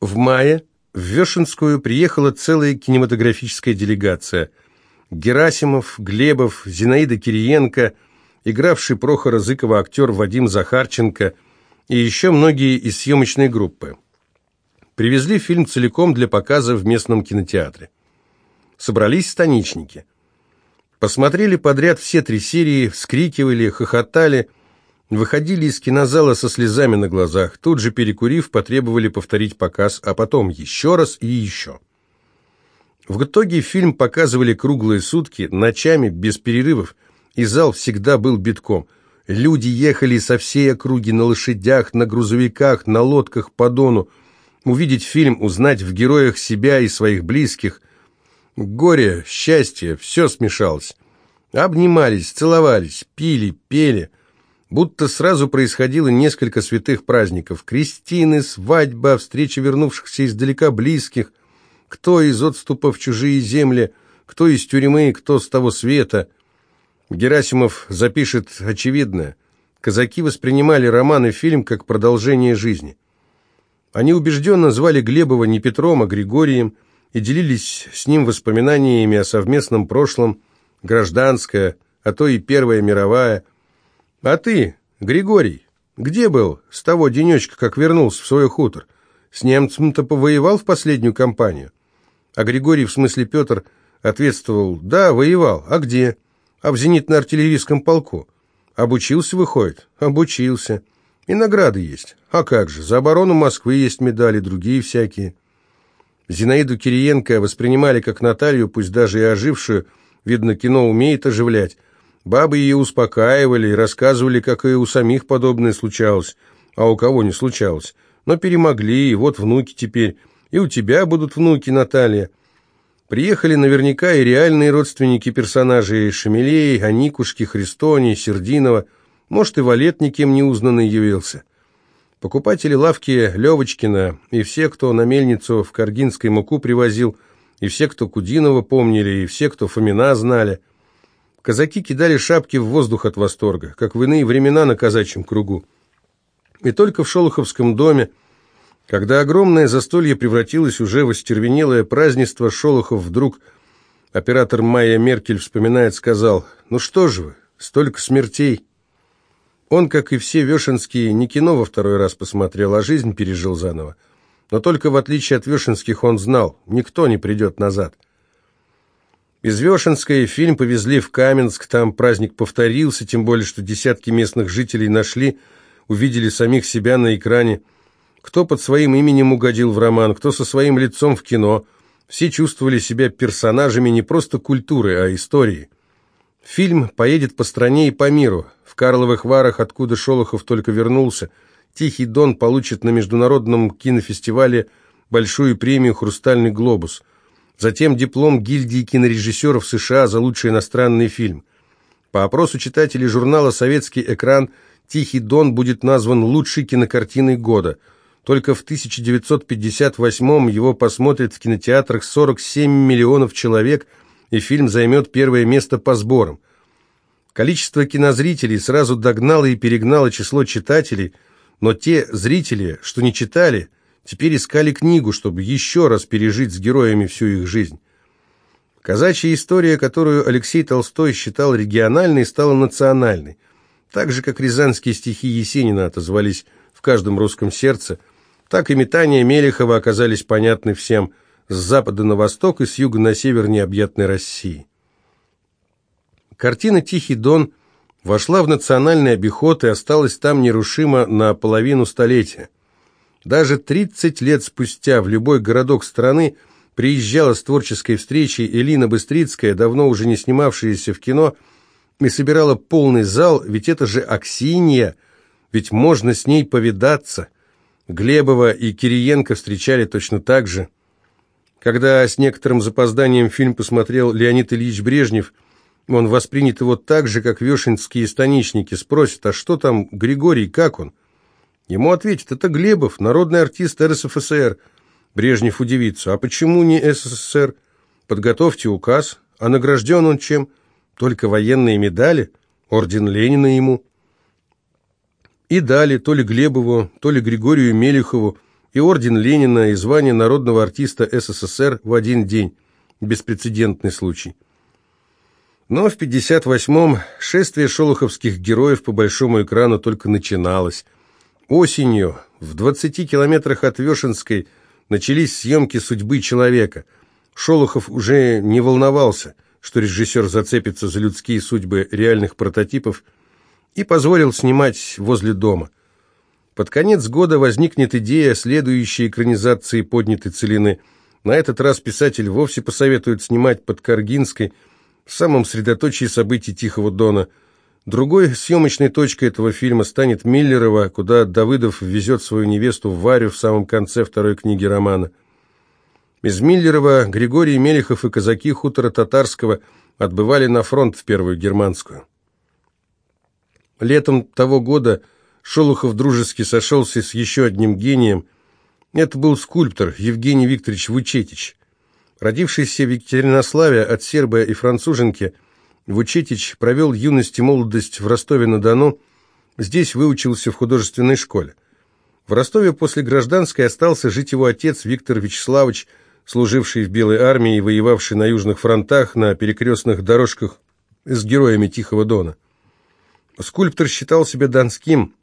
В мае в Вешенскую приехала целая кинематографическая делегация. Герасимов, Глебов, Зинаида Кириенко, игравший Прохора Зыкова актер Вадим Захарченко и еще многие из съемочной группы. Привезли фильм целиком для показа в местном кинотеатре. Собрались станичники. Посмотрели подряд все три серии, вскрикивали, хохотали, выходили из кинозала со слезами на глазах, тут же перекурив, потребовали повторить показ, а потом еще раз и еще. В итоге фильм показывали круглые сутки, ночами, без перерывов, и зал всегда был битком. Люди ехали со всей округи на лошадях, на грузовиках, на лодках по Дону, увидеть фильм, узнать в героях себя и своих близких. Горе, счастье, все смешалось. Обнимались, целовались, пили, пели. Будто сразу происходило несколько святых праздников. Крестины, свадьба, встреча вернувшихся издалека близких. Кто из отступа в чужие земли, кто из тюрьмы, кто с того света. Герасимов запишет очевидное. Казаки воспринимали роман и фильм как продолжение жизни. Они убежденно звали Глебова не Петром, а Григорием и делились с ним воспоминаниями о совместном прошлом, гражданская, а то и Первая мировая. А ты, Григорий, где был с того денечка, как вернулся в свой хутор? С немцем-то повоевал в последнюю кампанию? А Григорий, в смысле Петр, ответствовал, да, воевал, а где? А в зенитно-артиллерийском полку. Обучился, выходит? Обучился. И награды есть. А как же, за оборону Москвы есть медали, другие всякие. Зинаиду Кириенко воспринимали как Наталью, пусть даже и ожившую, видно, кино умеет оживлять. Бабы ее успокаивали и рассказывали, как и у самих подобное случалось, а у кого не случалось. Но перемогли, и вот внуки теперь. И у тебя будут внуки, Наталья. Приехали наверняка и реальные родственники персонажей Шамилей, Аникушки, Христони, Сердинова – может, и валет никем не узнанный явился. Покупатели лавки Левочкина и все, кто на мельницу в Каргинской муку привозил, и все, кто Кудинова помнили, и все, кто Фомина знали. Казаки кидали шапки в воздух от восторга, как в иные времена на казачьем кругу. И только в Шолоховском доме, когда огромное застолье превратилось уже в остервенелое празднество, Шолохов вдруг, оператор Майя Меркель вспоминает, сказал, «Ну что же вы, столько смертей». Он, как и все Вешенские, не кино во второй раз посмотрел, а жизнь пережил заново. Но только в отличие от Вешенских он знал, никто не придет назад. Из Вешенской фильм повезли в Каменск, там праздник повторился, тем более, что десятки местных жителей нашли, увидели самих себя на экране. Кто под своим именем угодил в роман, кто со своим лицом в кино. Все чувствовали себя персонажами не просто культуры, а истории. Фильм поедет по стране и по миру. В Карловых Варах, откуда Шолохов только вернулся, «Тихий Дон» получит на международном кинофестивале большую премию «Хрустальный глобус». Затем диплом гильдии кинорежиссеров США за лучший иностранный фильм. По опросу читателей журнала «Советский экран» «Тихий Дон» будет назван лучшей кинокартиной года. Только в 1958 его посмотрят в кинотеатрах 47 миллионов человек – и фильм займет первое место по сборам. Количество кинозрителей сразу догнало и перегнало число читателей, но те зрители, что не читали, теперь искали книгу, чтобы еще раз пережить с героями всю их жизнь. Казачья история, которую Алексей Толстой считал региональной, стала национальной. Так же, как рязанские стихи Есенина отозвались в каждом русском сердце, так и метания Мелехова оказались понятны всем – с запада на восток и с юга на север необъятной России. Картина «Тихий дон» вошла в национальный обиход и осталась там нерушимо на половину столетия. Даже 30 лет спустя в любой городок страны приезжала с творческой встречи Элина Быстрицкая, давно уже не снимавшаяся в кино, и собирала полный зал, ведь это же Аксинья, ведь можно с ней повидаться. Глебова и Кириенко встречали точно так же. Когда с некоторым запозданием фильм посмотрел Леонид Ильич Брежнев, он воспринят его так же, как вешенские станичники, спросят, а что там Григорий, как он? Ему ответят, это Глебов, народный артист РСФСР. Брежнев удивится, а почему не СССР? Подготовьте указ, а награжден он чем? Только военные медали, орден Ленина ему. И дали то ли Глебову, то ли Григорию Мелехову и орден Ленина, и звание народного артиста СССР в один день. Беспрецедентный случай. Но в 58-м шествие шолоховских героев по большому экрану только начиналось. Осенью, в 20 километрах от Вешенской, начались съемки «Судьбы человека». Шолохов уже не волновался, что режиссер зацепится за людские судьбы реальных прототипов и позволил снимать возле дома. Под конец года возникнет идея следующей экранизации поднятой целины. На этот раз писатель вовсе посоветует снимать под Каргинской, в самом средоточии событий Тихого Дона. Другой съемочной точкой этого фильма станет Миллерово, куда Давыдов везет свою невесту Варю в самом конце второй книги романа. Из Миллерова Григорий Мелехов и казаки хутора Татарского отбывали на фронт в Первую Германскую. Летом того года Шолохов дружески сошелся с еще одним гением. Это был скульптор Евгений Викторович Вучетич. Родившийся в Екатеринославе от серба и француженки, Вучетич провел юность и молодость в Ростове-на-Дону, здесь выучился в художественной школе. В Ростове после гражданской остался жить его отец Виктор Вячеславович, служивший в Белой армии и воевавший на южных фронтах на перекрестных дорожках с героями Тихого Дона. Скульптор считал себя донским,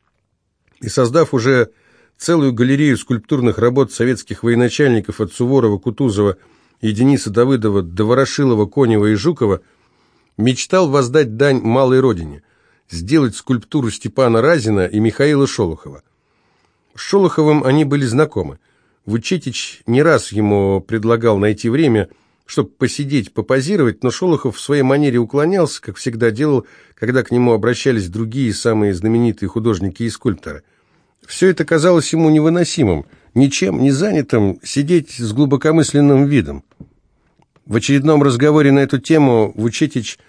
и создав уже целую галерею скульптурных работ советских военачальников от Суворова, Кутузова и Дениса Давыдова до Ворошилова, Конева и Жукова, мечтал воздать дань малой родине, сделать скульптуру Степана Разина и Михаила Шолохова. С Шолоховым они были знакомы. Вучетич не раз ему предлагал найти время, чтобы посидеть, попозировать, но Шолохов в своей манере уклонялся, как всегда делал, когда к нему обращались другие самые знаменитые художники и скульпторы. Все это казалось ему невыносимым, ничем не занятым, сидеть с глубокомысленным видом. В очередном разговоре на эту тему Вучетич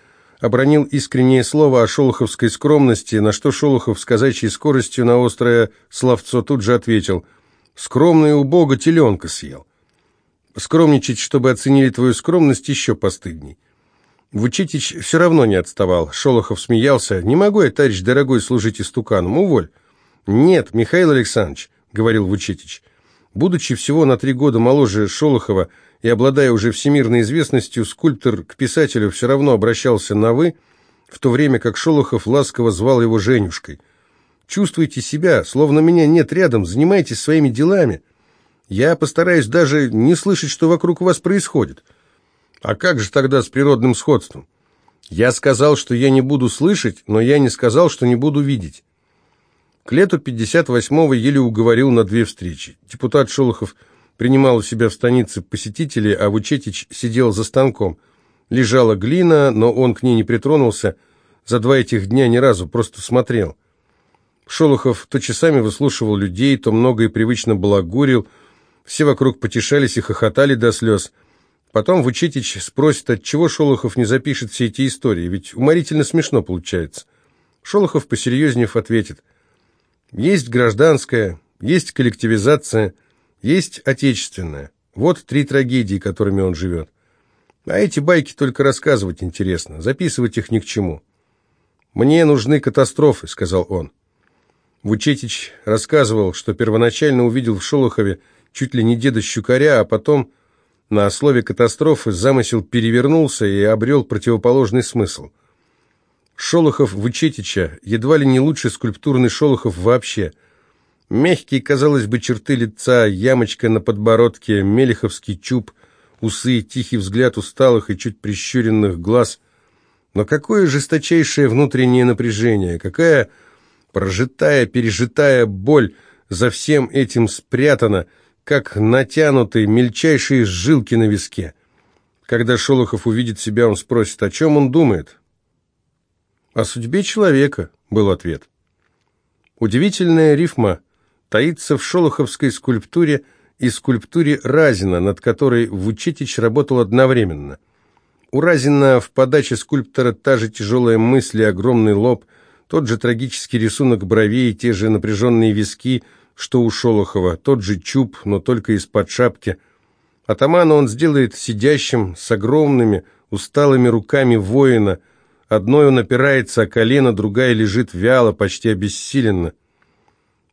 обронил искреннее слово о шолоховской скромности, на что Шолохов с казачьей скоростью на острое словцо тут же ответил «Скромный у Бога теленка съел». Скромничать, чтобы оценили твою скромность, еще постыдней. Вучетич все равно не отставал. Шолохов смеялся. «Не могу я, товарищ дорогой, служить истуканом. Уволь». «Нет, Михаил Александрович», — говорил Вучетич, будучи всего на три года моложе Шолохова и обладая уже всемирной известностью, скульптор к писателю все равно обращался на «вы», в то время как Шолохов ласково звал его Женюшкой. «Чувствуйте себя, словно меня нет рядом, занимайтесь своими делами. Я постараюсь даже не слышать, что вокруг вас происходит». «А как же тогда с природным сходством?» «Я сказал, что я не буду слышать, но я не сказал, что не буду видеть». К лету 58-го еле уговорил на две встречи. Депутат Шолохов принимал у себя в станице посетителей, а Вучетич сидел за станком. Лежала глина, но он к ней не притронулся. За два этих дня ни разу, просто смотрел. Шолохов то часами выслушивал людей, то много и привычно балагурил. Все вокруг потешались и хохотали до слез. Потом Вучетич спросит, отчего Шолохов не запишет все эти истории, ведь уморительно смешно получается. Шолохов, посерьезнев, ответит – есть гражданская, есть коллективизация, есть отечественная. Вот три трагедии, которыми он живет. А эти байки только рассказывать интересно, записывать их ни к чему. «Мне нужны катастрофы», — сказал он. Вучетич рассказывал, что первоначально увидел в Шолохове чуть ли не деда Щукаря, а потом на слове «катастрофы» замысел перевернулся и обрел противоположный смысл — Шолохов Вычетича едва ли не лучший скульптурный Шолохов вообще. Мягкие, казалось бы, черты лица, ямочка на подбородке, мелеховский чуб, усы, тихий взгляд усталых и чуть прищуренных глаз. Но какое жесточайшее внутреннее напряжение, какая прожитая, пережитая боль за всем этим спрятана, как натянутые мельчайшие жилки на виске. Когда Шолохов увидит себя, он спросит, о чем он думает. «О судьбе человека», — был ответ. Удивительная рифма таится в шолоховской скульптуре и скульптуре Разина, над которой Вучетич работал одновременно. У Разина в подаче скульптора та же тяжелая мысль и огромный лоб, тот же трагический рисунок бровей, те же напряженные виски, что у Шолохова, тот же чуб, но только из-под шапки. Атамана он сделает сидящим, с огромными, усталыми руками воина – Одной он опирается о колено, другая лежит вяло, почти обессиленно.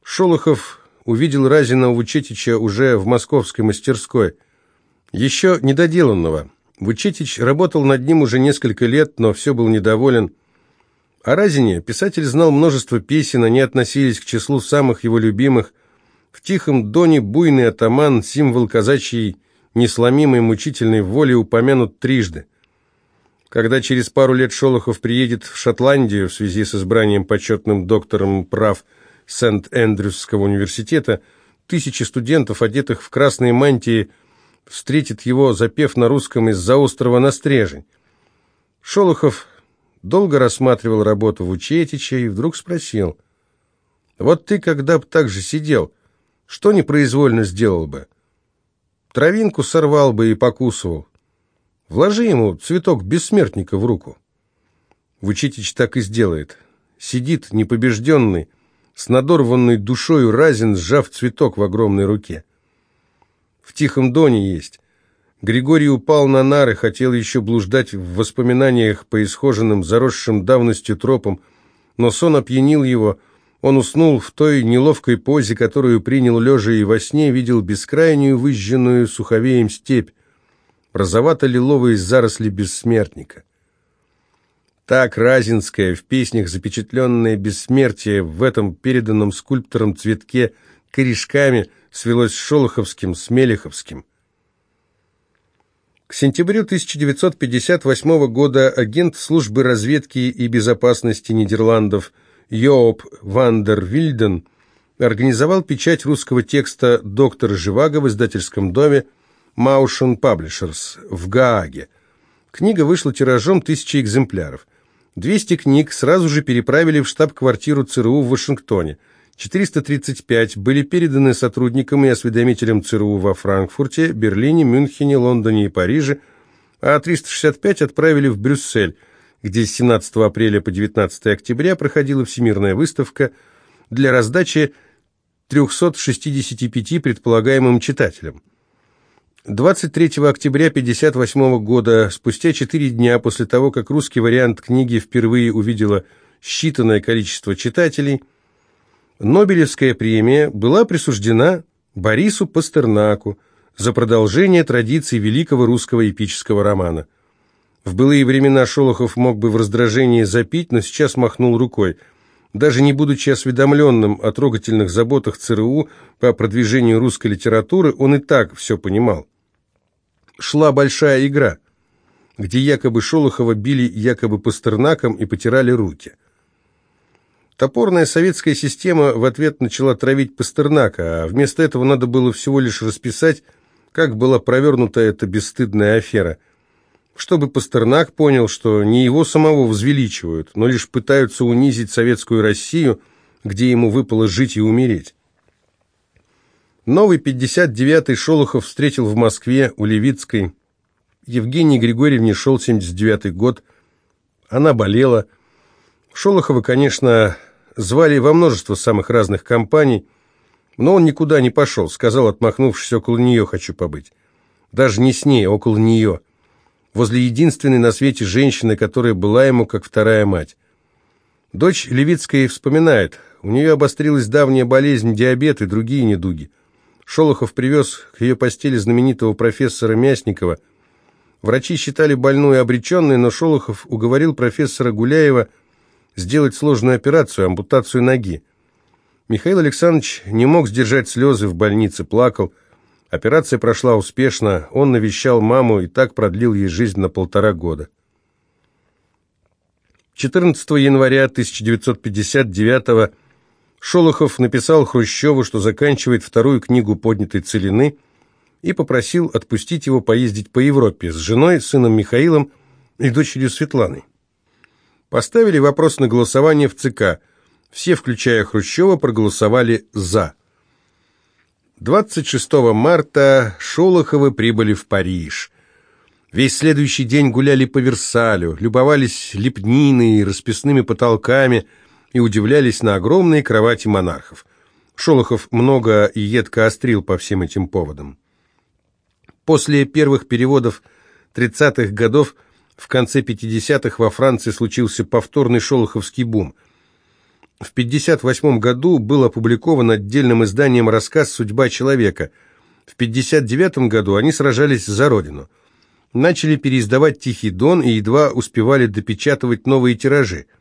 Шолохов увидел Разина Вучетича уже в московской мастерской. Еще недоделанного. Вучетич работал над ним уже несколько лет, но все был недоволен. О Разине писатель знал множество песен, они относились к числу самых его любимых. В «Тихом доне» буйный атаман, символ казачьей несломимой мучительной воли, упомянут трижды. Когда через пару лет Шолохов приедет в Шотландию в связи с избранием почетным доктором прав Сент-Эндрюсского университета, тысячи студентов, одетых в красные мантии, встретит его, запев на русском из-за острова на стрежень. Шолохов долго рассматривал работу Вучетича и вдруг спросил, «Вот ты, когда б так же сидел, что непроизвольно сделал бы? Травинку сорвал бы и покусывал. Вложи ему цветок бессмертника в руку. Вучитич так и сделает. Сидит непобежденный, с надорванной душою разин, сжав цветок в огромной руке. В Тихом Доне есть. Григорий упал на нары, хотел еще блуждать в воспоминаниях по исхоженным, заросшим давностью тропам, но сон опьянил его, он уснул в той неловкой позе, которую принял лежа и во сне видел бескрайнюю выжженную суховеем степь, розовато-лиловые заросли бессмертника. Так Разинская в песнях запечатленное бессмертие в этом переданном скульптором цветке корешками свелось с Шолоховским, с Мелеховским. К сентябрю 1958 года агент службы разведки и безопасности Нидерландов Йоп Вандер Вильден организовал печать русского текста «Доктор Живаго» в издательском доме Маушен Publishers в Гааге. Книга вышла тиражом тысячи экземпляров. 200 книг сразу же переправили в штаб-квартиру ЦРУ в Вашингтоне. 435 были переданы сотрудникам и осведомителям ЦРУ во Франкфурте, Берлине, Мюнхене, Лондоне и Париже, а 365 отправили в Брюссель, где с 17 апреля по 19 октября проходила всемирная выставка для раздачи 365 предполагаемым читателям. 23 октября 1958 года, спустя четыре дня после того, как русский вариант книги впервые увидела считанное количество читателей, Нобелевская премия была присуждена Борису Пастернаку за продолжение традиций великого русского эпического романа. В былые времена Шолохов мог бы в раздражении запить, но сейчас махнул рукой. Даже не будучи осведомленным о трогательных заботах ЦРУ по продвижению русской литературы, он и так все понимал шла большая игра, где якобы Шолохова били якобы Пастернаком и потирали руки. Топорная советская система в ответ начала травить Пастернака, а вместо этого надо было всего лишь расписать, как была провернута эта бесстыдная афера, чтобы Пастернак понял, что не его самого возвеличивают, но лишь пытаются унизить советскую Россию, где ему выпало жить и умереть. Новый 59-й Шолохов встретил в Москве у Левицкой. Евгении Григорьевне шел 79-й год. Она болела. Шолохова, конечно, звали во множество самых разных компаний, но он никуда не пошел, сказал, отмахнувшись, около нее хочу побыть. Даже не с ней, а около нее. Возле единственной на свете женщины, которая была ему как вторая мать. Дочь Левицкая вспоминает, у нее обострилась давняя болезнь, диабет и другие недуги. Шолохов привез к ее постели знаменитого профессора Мясникова. Врачи считали больную обреченной, но Шолохов уговорил профессора Гуляева сделать сложную операцию, ампутацию ноги. Михаил Александрович не мог сдержать слезы в больнице, плакал. Операция прошла успешно, он навещал маму и так продлил ей жизнь на полтора года. 14 января 1959 года Шолохов написал Хрущеву, что заканчивает вторую книгу поднятой целины и попросил отпустить его поездить по Европе с женой, сыном Михаилом и дочерью Светланой. Поставили вопрос на голосование в ЦК. Все, включая Хрущева, проголосовали «за». 26 марта Шолоховы прибыли в Париж. Весь следующий день гуляли по Версалю, любовались лепниной и расписными потолками – и удивлялись на огромные кровати монархов. Шолохов много и едко острил по всем этим поводам. После первых переводов 30-х годов в конце 50-х во Франции случился повторный шолоховский бум. В 1958 году был опубликован отдельным изданием рассказ «Судьба человека». В 1959 году они сражались за родину. Начали переиздавать «Тихий дон» и едва успевали допечатывать новые тиражи –